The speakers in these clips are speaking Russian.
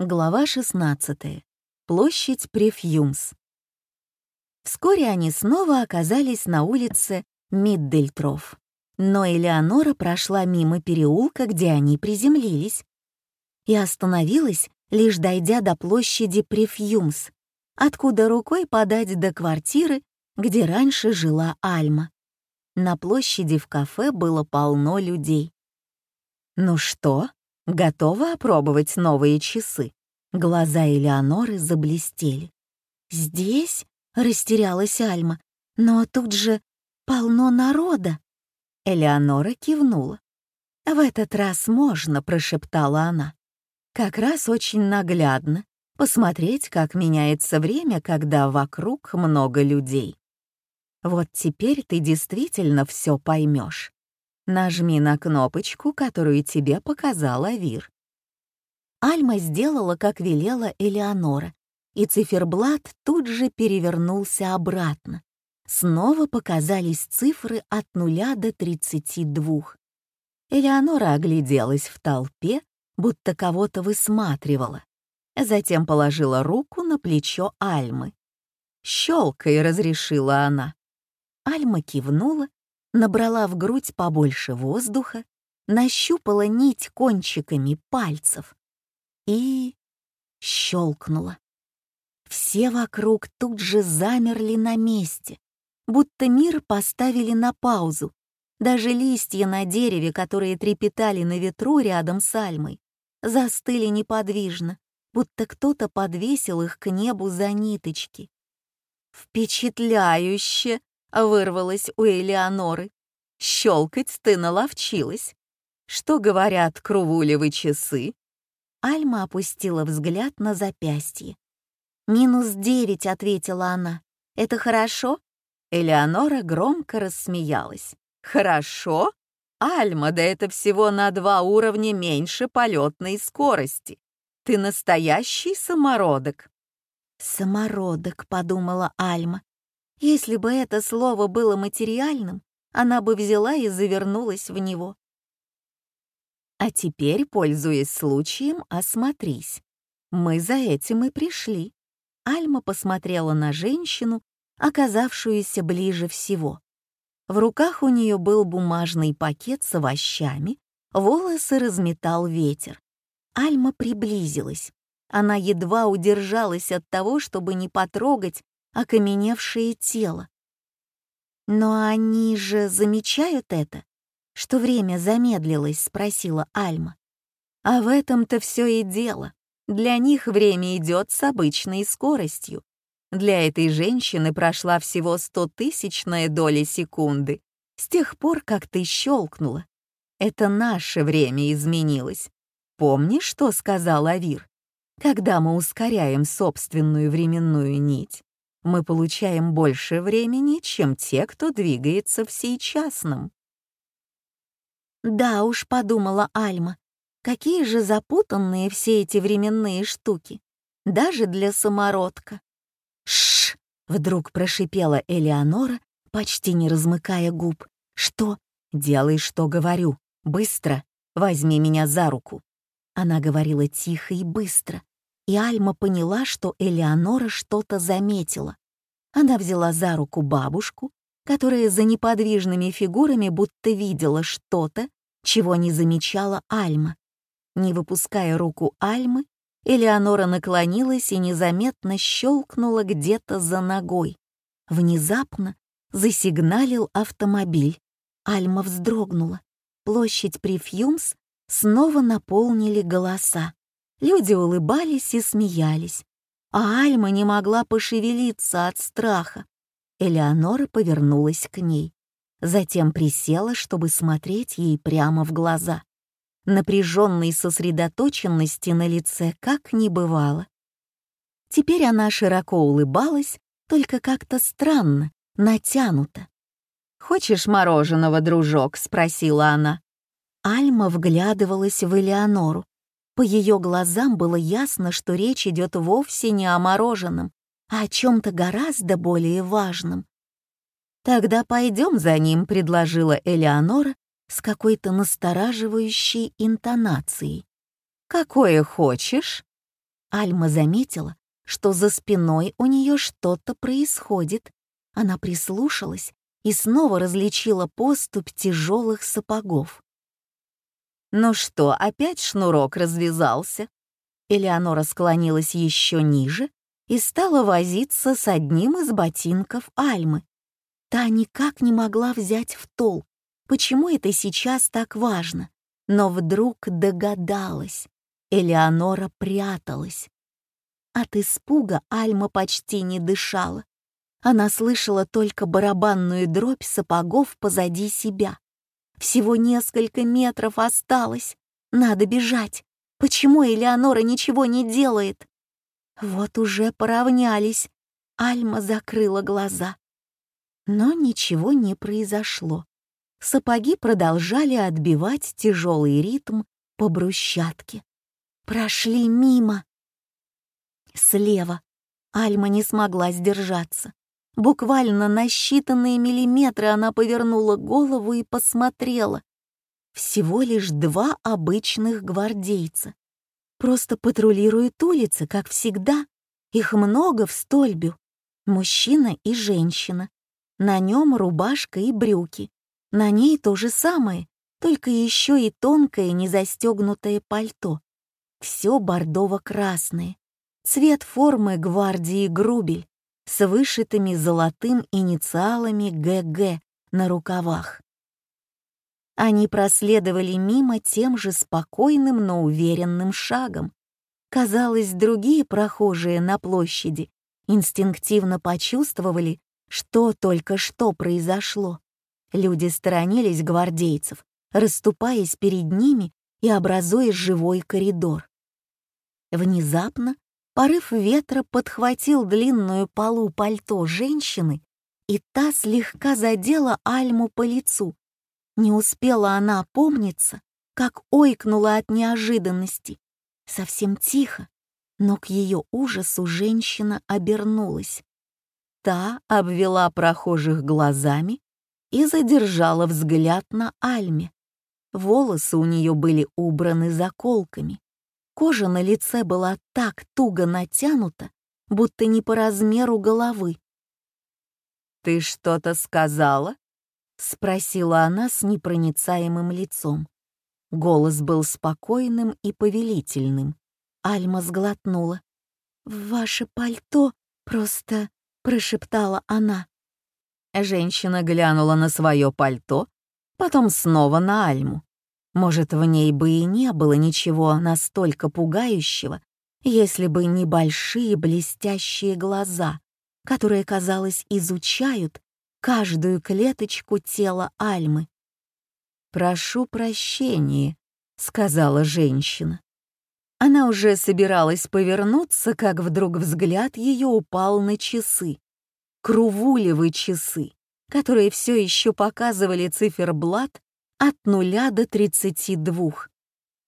Глава 16. Площадь Префьюмс. Вскоре они снова оказались на улице Миддельтроф. Но Элеонора прошла мимо переулка, где они приземлились, и остановилась, лишь дойдя до площади Префьюмс, откуда рукой подать до квартиры, где раньше жила Альма. На площади в кафе было полно людей. «Ну что, Готова опробовать новые часы?» Глаза Элеоноры заблестели. «Здесь?» — растерялась Альма. «Но тут же полно народа». Элеонора кивнула. «В этот раз можно», — прошептала она. «Как раз очень наглядно посмотреть, как меняется время, когда вокруг много людей. Вот теперь ты действительно все поймешь. Нажми на кнопочку, которую тебе показал Авир. Альма сделала, как велела Элеонора, и циферблат тут же перевернулся обратно. Снова показались цифры от нуля до тридцати двух. Элеонора огляделась в толпе, будто кого-то высматривала. Затем положила руку на плечо Альмы. «Щелкай», — разрешила она. Альма кивнула набрала в грудь побольше воздуха, нащупала нить кончиками пальцев и щелкнула. Все вокруг тут же замерли на месте, будто мир поставили на паузу. Даже листья на дереве, которые трепетали на ветру рядом с Альмой, застыли неподвижно, будто кто-то подвесил их к небу за ниточки. «Впечатляюще!» Вырвалось у Элеоноры. «Щелкать ты наловчилась. Что говорят крувулевы часы?» Альма опустила взгляд на запястье. «Минус девять», — ответила она. «Это хорошо?» Элеонора громко рассмеялась. «Хорошо? Альма, да это всего на два уровня меньше полетной скорости. Ты настоящий самородок». «Самородок», — подумала Альма. Если бы это слово было материальным, она бы взяла и завернулась в него. А теперь, пользуясь случаем, осмотрись. Мы за этим и пришли. Альма посмотрела на женщину, оказавшуюся ближе всего. В руках у нее был бумажный пакет с овощами, волосы разметал ветер. Альма приблизилась. Она едва удержалась от того, чтобы не потрогать окаменевшее тело. «Но они же замечают это, что время замедлилось?» — спросила Альма. «А в этом-то все и дело. Для них время идет с обычной скоростью. Для этой женщины прошла всего стотысячная доля секунды с тех пор, как ты щелкнула. Это наше время изменилось. Помнишь, что сказал Авир? Когда мы ускоряем собственную временную нить, мы получаем больше времени, чем те, кто двигается в сейчасном. Да уж, подумала Альма, какие же запутанные все эти временные штуки, даже для самородка. Шш! вдруг прошипела Элеонора, почти не размыкая губ. Что? Делай, что говорю. Быстро. Возьми меня за руку. Она говорила тихо и быстро, и Альма поняла, что Элеонора что-то заметила. Она взяла за руку бабушку, которая за неподвижными фигурами будто видела что-то, чего не замечала Альма. Не выпуская руку Альмы, Элеонора наклонилась и незаметно щелкнула где-то за ногой. Внезапно засигналил автомобиль. Альма вздрогнула. Площадь Префьюмс снова наполнили голоса. Люди улыбались и смеялись, а Альма не могла пошевелиться от страха. Элеонора повернулась к ней, затем присела, чтобы смотреть ей прямо в глаза. Напряженной сосредоточенности на лице как не бывало. Теперь она широко улыбалась, только как-то странно, натянуто. «Хочешь мороженого, дружок?» — спросила она. Альма вглядывалась в Элеонору. По ее глазам было ясно, что речь идет вовсе не о мороженом, а о чем-то гораздо более важном. «Тогда пойдем за ним», — предложила Элеонора с какой-то настораживающей интонацией. «Какое хочешь?» Альма заметила, что за спиной у нее что-то происходит. Она прислушалась и снова различила поступь тяжелых сапогов. «Ну что, опять шнурок развязался?» Элеонора склонилась еще ниже и стала возиться с одним из ботинков Альмы. Та никак не могла взять в толк, почему это сейчас так важно, но вдруг догадалась. Элеонора пряталась. От испуга Альма почти не дышала. Она слышала только барабанную дробь сапогов позади себя. Всего несколько метров осталось. Надо бежать. Почему Элеонора ничего не делает? Вот уже поравнялись. Альма закрыла глаза. Но ничего не произошло. Сапоги продолжали отбивать тяжелый ритм по брусчатке. Прошли мимо. Слева. Альма не смогла сдержаться. Буквально на считанные миллиметры она повернула голову и посмотрела. Всего лишь два обычных гвардейца. Просто патрулируют улицы, как всегда. Их много в стольбю. Мужчина и женщина. На нем рубашка и брюки. На ней то же самое, только еще и тонкое незастегнутое пальто. Все бордово-красное. Цвет формы гвардии Грубель с вышитыми золотым инициалами ГГ на рукавах. Они проследовали мимо тем же спокойным, но уверенным шагом. Казалось, другие прохожие на площади инстинктивно почувствовали, что только что произошло. Люди сторонились гвардейцев, расступаясь перед ними и образуя живой коридор. Внезапно порыв ветра подхватил длинную полу пальто женщины, и та слегка задела Альму по лицу. Не успела она опомниться, как ойкнула от неожиданности. Совсем тихо, но к ее ужасу женщина обернулась. Та обвела прохожих глазами и задержала взгляд на Альме. Волосы у нее были убраны заколками. Кожа на лице была так туго натянута, будто не по размеру головы. «Ты что-то сказала?» — спросила она с непроницаемым лицом. Голос был спокойным и повелительным. Альма сглотнула. «Ваше пальто просто прошептала она. Женщина глянула на свое пальто, потом снова на Альму. Может, в ней бы и не было ничего настолько пугающего, если бы не большие блестящие глаза, которые, казалось, изучают каждую клеточку тела Альмы. «Прошу прощения», — сказала женщина. Она уже собиралась повернуться, как вдруг взгляд ее упал на часы. Крувулевы часы, которые все еще показывали циферблат от нуля до тридцати двух.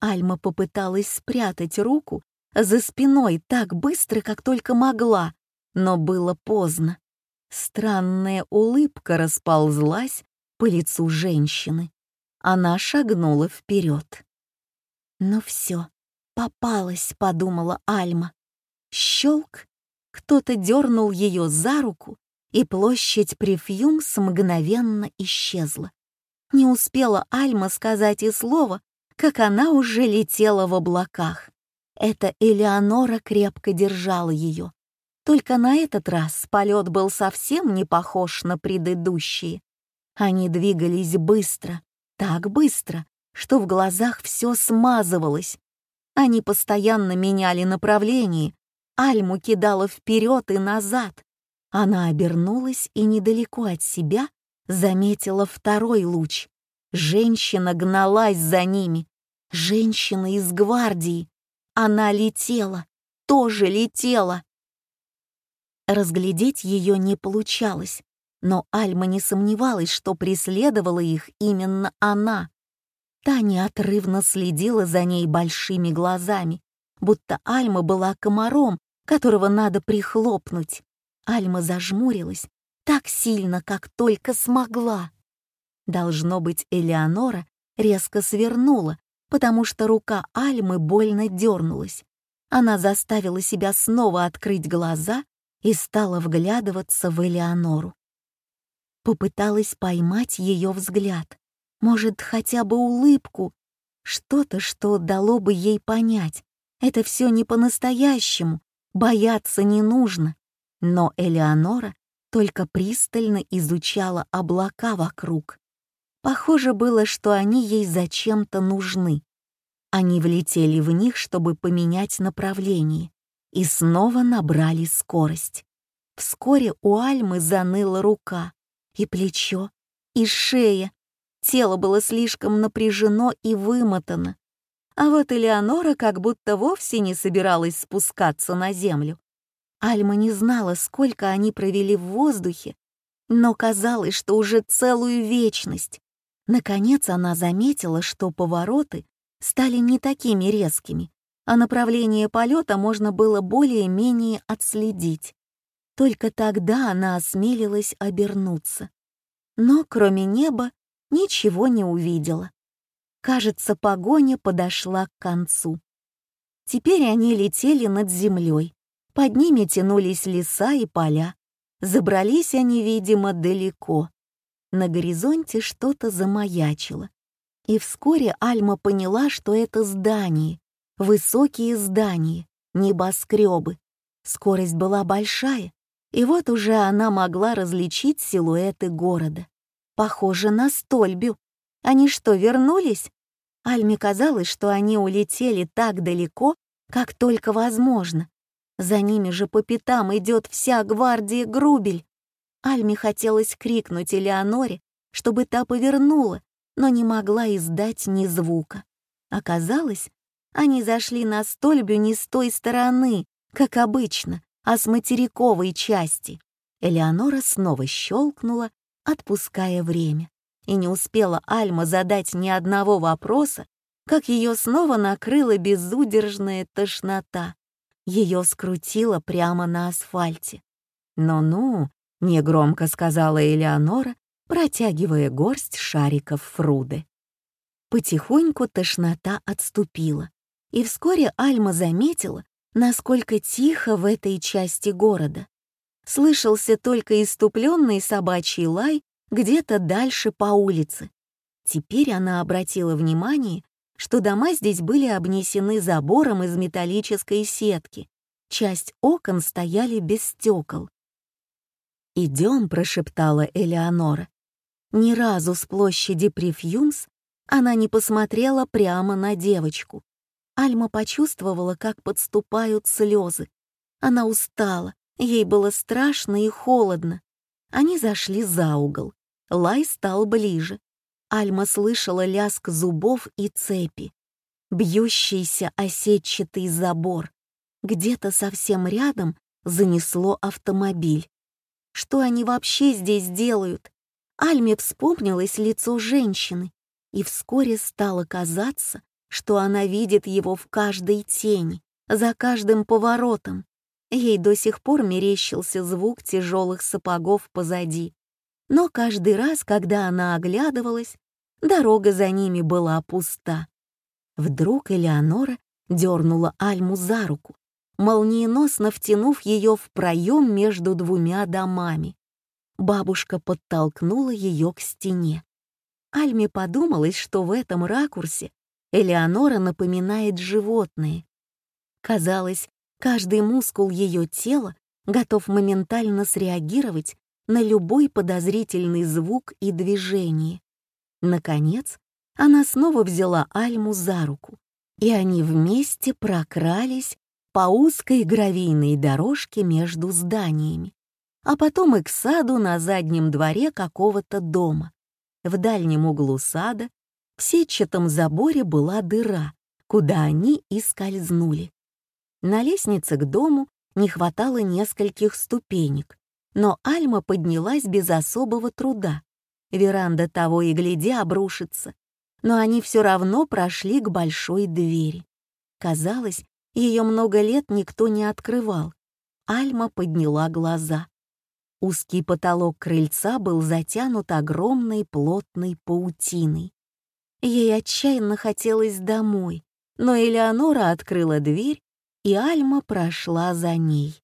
Альма попыталась спрятать руку за спиной так быстро, как только могла, но было поздно. Странная улыбка расползлась по лицу женщины. Она шагнула вперед. Ну все, «Попалась», — подумала Альма. Щелк! Кто-то дернул ее за руку, и площадь Префьюмс мгновенно исчезла. Не успела Альма сказать и слова, как она уже летела в облаках. Это Элеонора крепко держала ее. Только на этот раз полет был совсем не похож на предыдущие. Они двигались быстро, так быстро, что в глазах все смазывалось, они постоянно меняли направление. Альму кидала вперед и назад. Она обернулась и недалеко от себя заметила второй луч. Женщина гналась за ними. Женщина из гвардии. Она летела, тоже летела. Разглядеть ее не получалось, но Альма не сомневалась, что преследовала их именно она. Та неотрывно следила за ней большими глазами, будто Альма была комаром, которого надо прихлопнуть. Альма зажмурилась так сильно, как только смогла. Должно быть, Элеонора резко свернула, потому что рука Альмы больно дернулась. Она заставила себя снова открыть глаза и стала вглядываться в Элеонору. Попыталась поймать ее взгляд, может, хотя бы улыбку, что-то, что дало бы ей понять. Это все не по-настоящему, бояться не нужно. Но Элеонора только пристально изучала облака вокруг. Похоже было, что они ей зачем-то нужны. Они влетели в них, чтобы поменять направление, и снова набрали скорость. Вскоре у Альмы заныла рука, и плечо, и шея. Тело было слишком напряжено и вымотано. А вот Элеонора как будто вовсе не собиралась спускаться на землю. Альма не знала, сколько они провели в воздухе, но казалось, что уже целую вечность. Наконец она заметила, что повороты стали не такими резкими, а направление полета можно было более-менее отследить. Только тогда она осмелилась обернуться. Но кроме неба ничего не увидела. Кажется, погоня подошла к концу. Теперь они летели над землей. Под ними тянулись леса и поля. Забрались они, видимо, далеко. На горизонте что-то замаячило. И вскоре Альма поняла, что это здание, высокие здания, небоскребы. Скорость была большая, и вот уже она могла различить силуэты города. Похоже на стольбю. Они что, вернулись? Альме казалось, что они улетели так далеко, как только возможно. За ними же по пятам идет вся гвардия Грубель. Альме хотелось крикнуть Элеоноре, чтобы та повернула, но не могла издать ни звука. Оказалось, они зашли на стольбю не с той стороны, как обычно, а с материковой части. Элеонора снова щелкнула, отпуская время. И не успела Альма задать ни одного вопроса, как ее снова накрыла безудержная тошнота. Ее скрутило прямо на асфальте. «Ну-ну», — негромко сказала Элеонора, протягивая горсть шариков Фруды. Потихоньку тошнота отступила, и вскоре Альма заметила, насколько тихо в этой части города. Слышался только иступленный собачий лай где-то дальше по улице. Теперь она обратила внимание, что дома здесь были обнесены забором из металлической сетки. Часть окон стояли без стекол. «Идем», — прошептала Элеонора. Ни разу с площади Префьюмс она не посмотрела прямо на девочку. Альма почувствовала, как подступают слезы. Она устала, ей было страшно и холодно. Они зашли за угол. Лай стал ближе. Альма слышала лязг зубов и цепи. Бьющийся осетчатый забор. Где-то совсем рядом занесло автомобиль. Что они вообще здесь делают? Альме вспомнилось лицо женщины, и вскоре стало казаться, что она видит его в каждой тени, за каждым поворотом. Ей до сих пор мерещился звук тяжелых сапогов позади. Но каждый раз, когда она оглядывалась, дорога за ними была пуста. Вдруг Элеонора дернула Альму за руку, молниеносно втянув ее в проем между двумя домами. Бабушка подтолкнула ее к стене. Альме подумалось, что в этом ракурсе Элеонора напоминает животное. Казалось, каждый мускул ее тела готов моментально среагировать на любой подозрительный звук и движение. Наконец, она снова взяла Альму за руку, и они вместе прокрались по узкой гравийной дорожке между зданиями, а потом и к саду на заднем дворе какого-то дома. В дальнем углу сада в сетчатом заборе была дыра, куда они и скользнули. На лестнице к дому не хватало нескольких ступенек, но Альма поднялась без особого труда. Веранда того и гляди обрушится, но они все равно прошли к большой двери. Казалось, ее много лет никто не открывал. Альма подняла глаза. Узкий потолок крыльца был затянут огромной плотной паутиной. Ей отчаянно хотелось домой, но Элеонора открыла дверь и Альма прошла за ней.